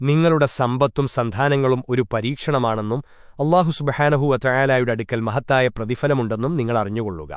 നിങ്ങളുടെ സമ്പത്തും സന്താനങ്ങളും ഒരു പരീക്ഷണമാണെന്നും അള്ളാഹു സുബഹാനഹുവ ചായാലായുടെ അടുക്കൽ മഹത്തായ പ്രതിഫലമുണ്ടെന്നും നിങ്ങൾ അറിഞ്ഞുകൊള്ളുക.